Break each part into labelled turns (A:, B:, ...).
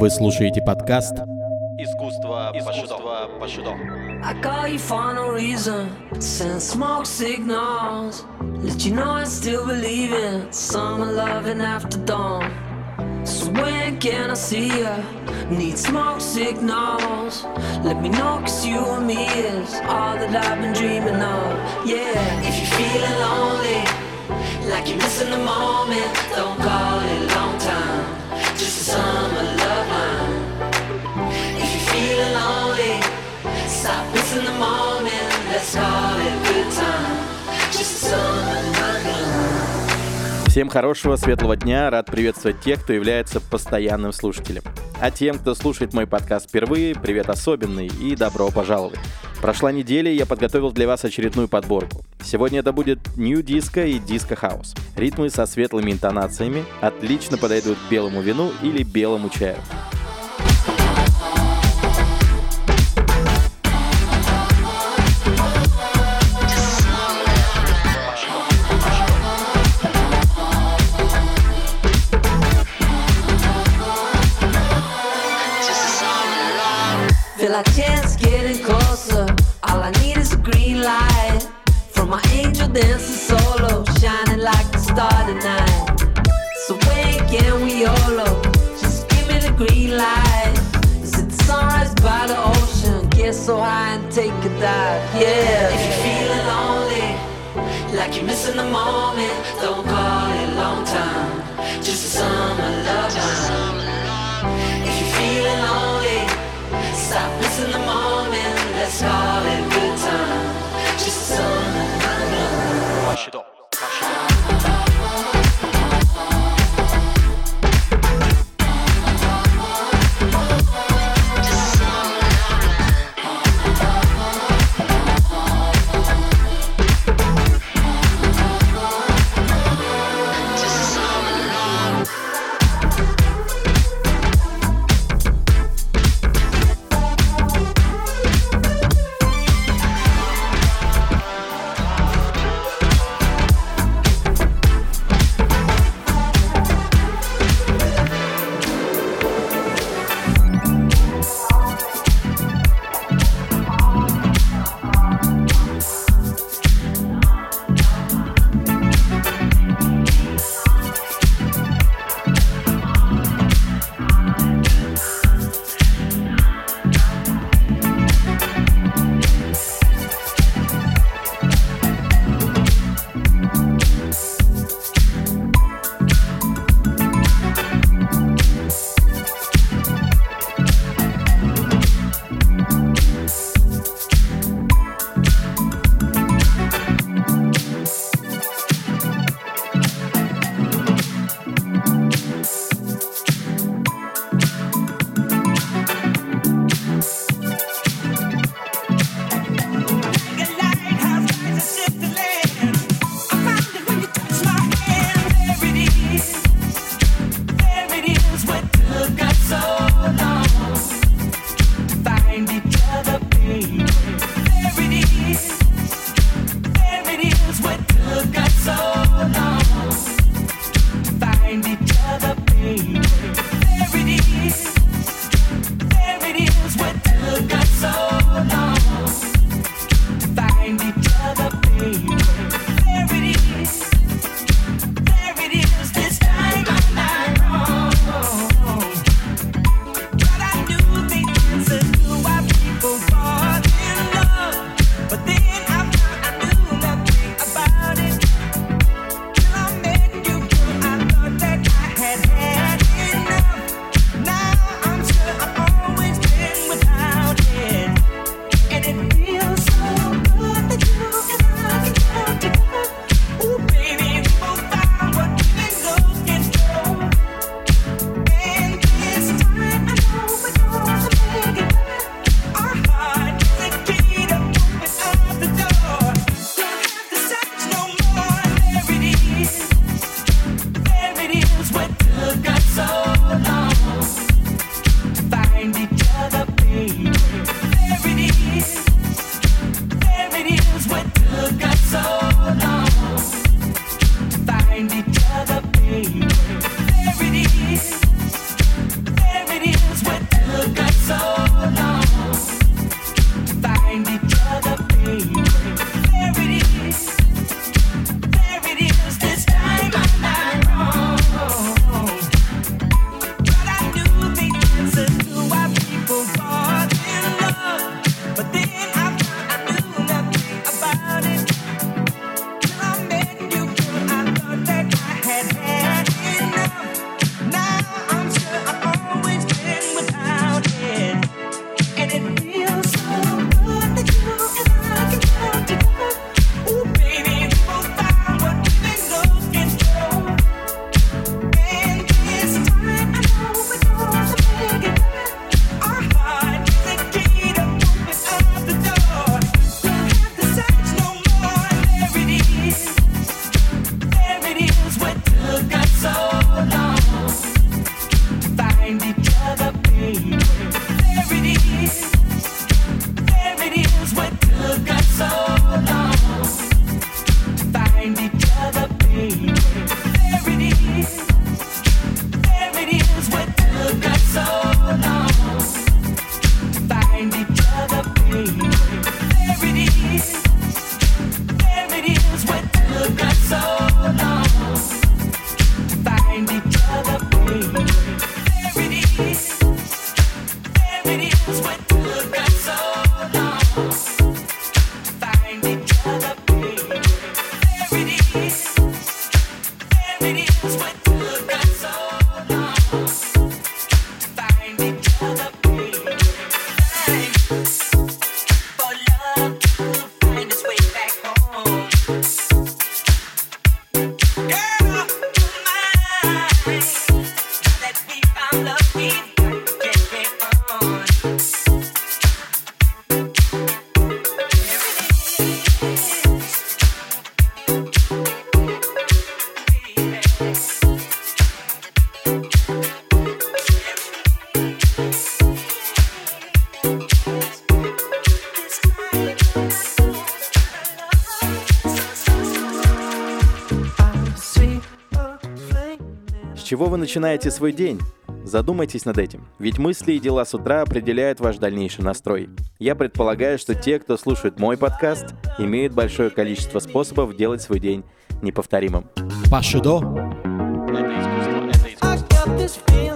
A: Вы слушаете подкаст
B: Искусство Пашидо.
C: I call you for no reason. Send smoke signals. Let you know I still believe in summer loving after dawn. So when can I see ya? Need smoke signals. Let me know cause you and me is all that I've been dreaming of. Yeah, if you're feeling lonely, like you're missing the moment, don't call it a long time. Just a summer Stop missing the moment. Let's call it good time. Just.
A: Всем хорошего, светлого дня. Рад приветствовать тех, кто является постоянным слушателем. А тем, кто слушает мой подкаст впервые, привет особенный и добро пожаловать. Прошла неделя, и я подготовил для вас очередную подборку. Сегодня это будет New Disco и Disco House. Ритмы со светлыми интонациями отлично подойдут белому вину или белому чаю.
C: My angel dancing solo, shining like the star tonight. So when can we YOLO? Just give me the green light. Is it the sunrise by the ocean? Get so high and take a dive. Yeah. If you're feeling lonely, like you're missing the moment, don't
A: начинаете свой день? Задумайтесь над этим, ведь мысли и дела с утра определяют ваш дальнейший настрой. Я предполагаю, что те, кто слушает мой подкаст, имеют большое количество способов делать свой день неповторимым.
D: Пашидо.
B: Это искусство, это искусство.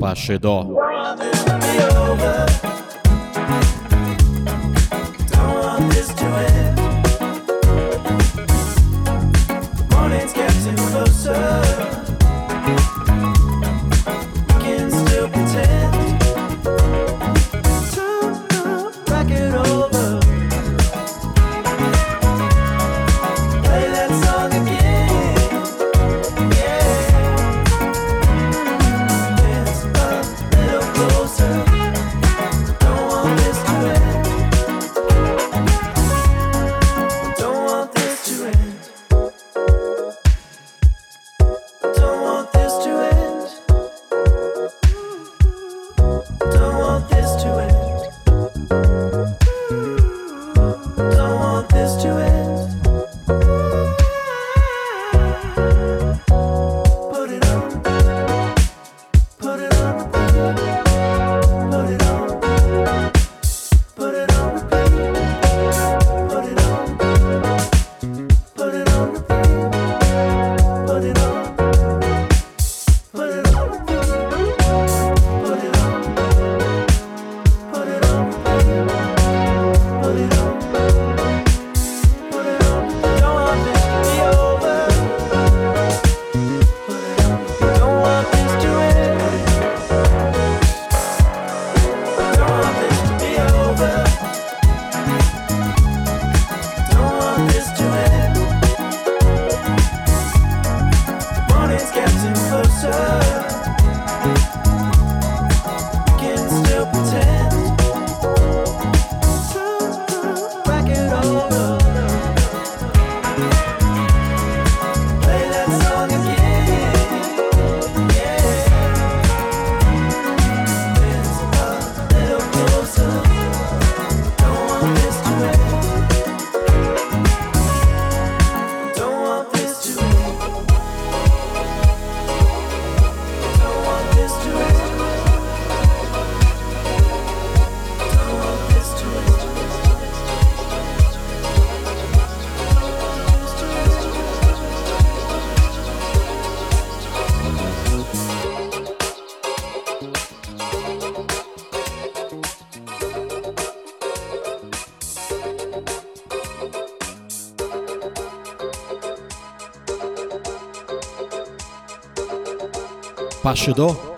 E: Pachedó. Pachidó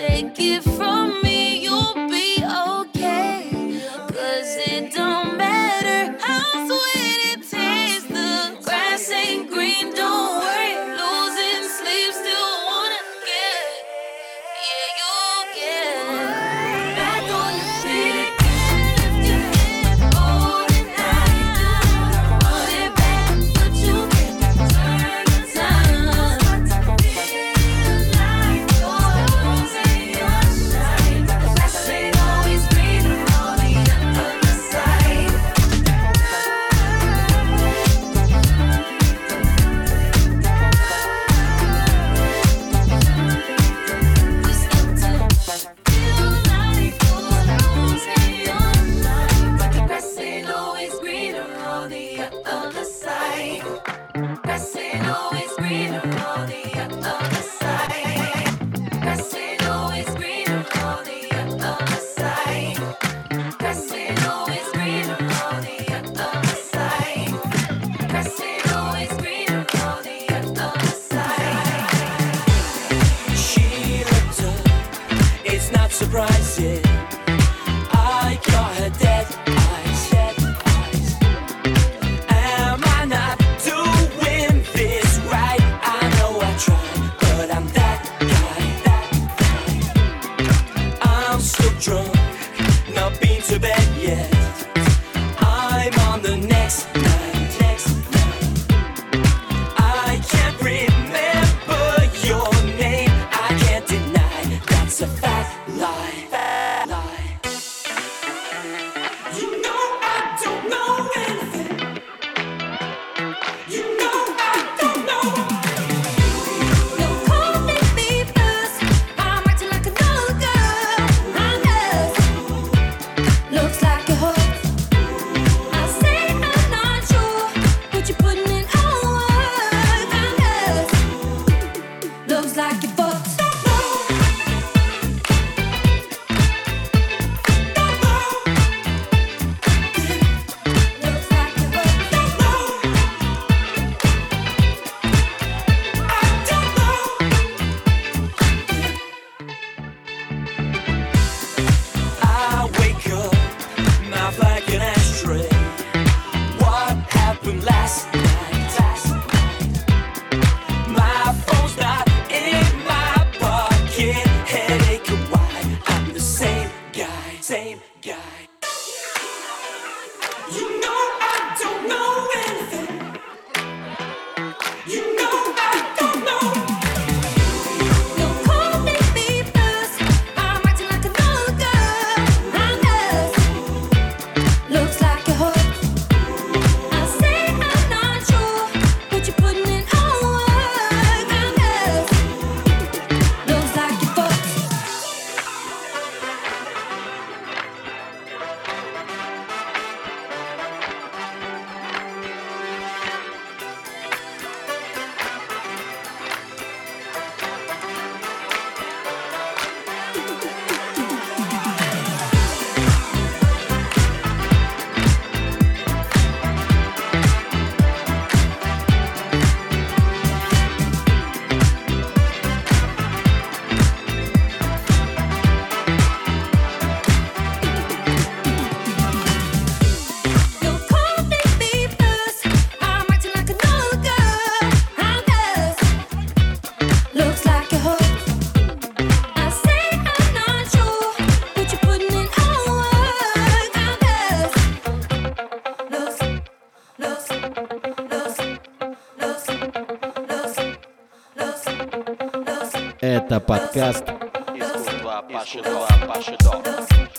E: Take
C: it from
F: Это подкаст
A: Искусство Пашидо. Пашидо.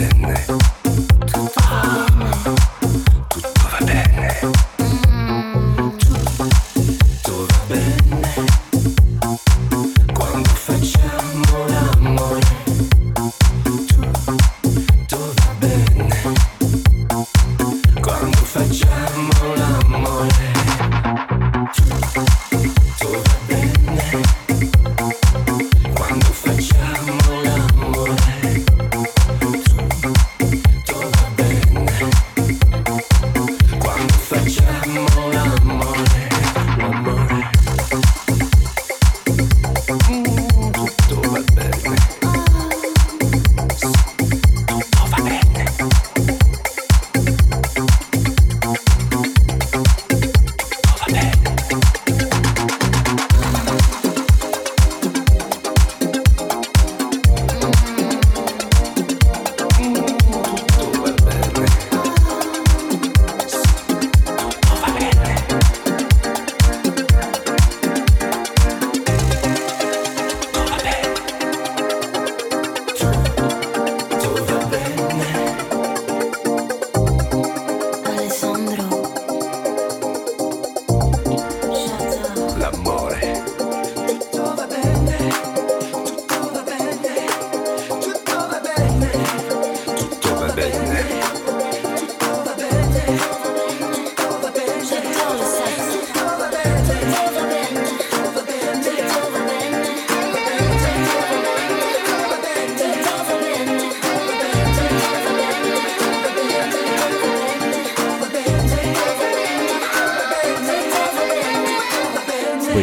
F: Perenne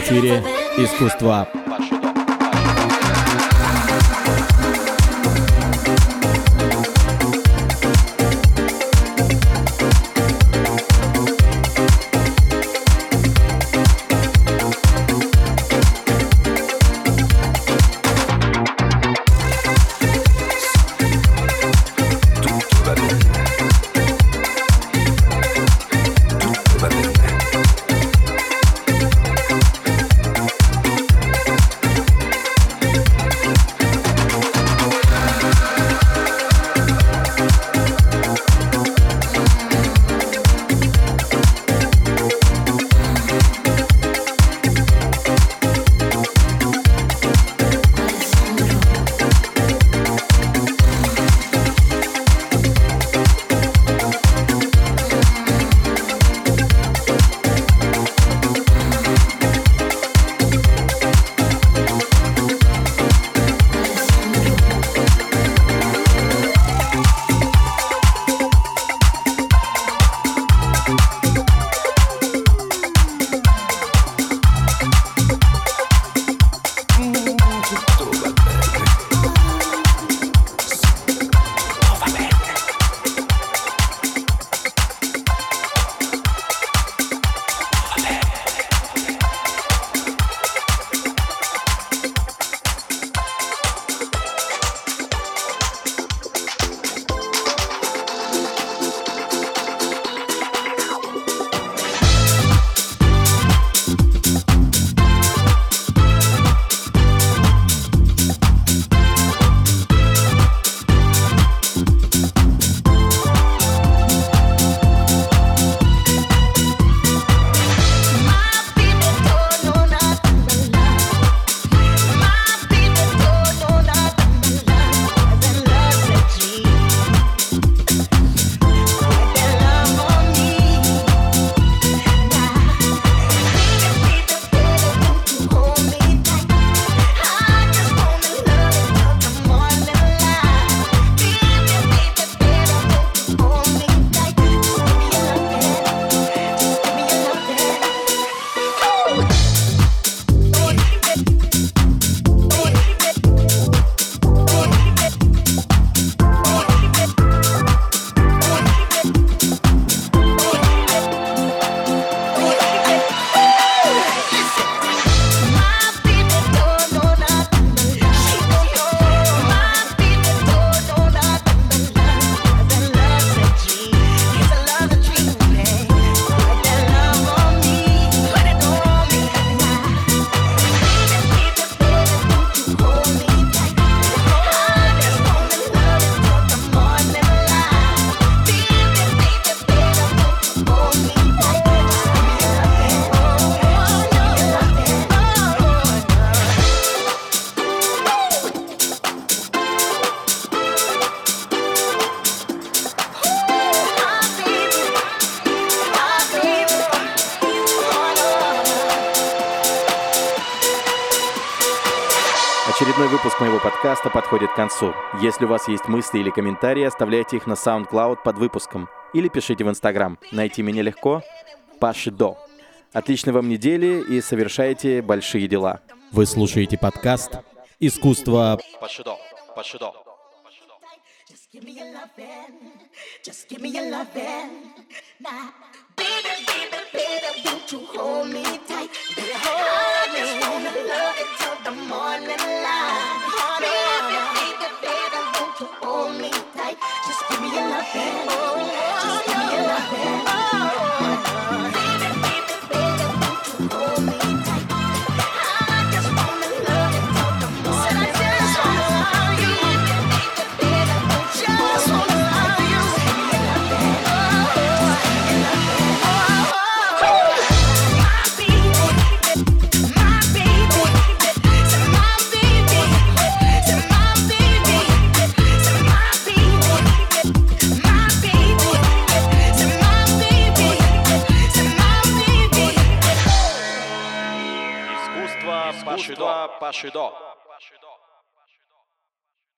F: эфире «Искусство
A: подкаста подходит к концу. Если у вас есть мысли или комментарии, оставляйте их на SoundCloud под выпуском или пишите в Instagram. Найти меня легко. Паши До. Отличной вам недели и совершайте большие дела.
G: Вы слушаете подкаст «Искусство
B: Пашидо, Пашидо.
D: Just give me your lovin'. Just give me your lovin'. Now, baby, baby, baby, won't you hold me tight? Baby, hold
B: 渠道。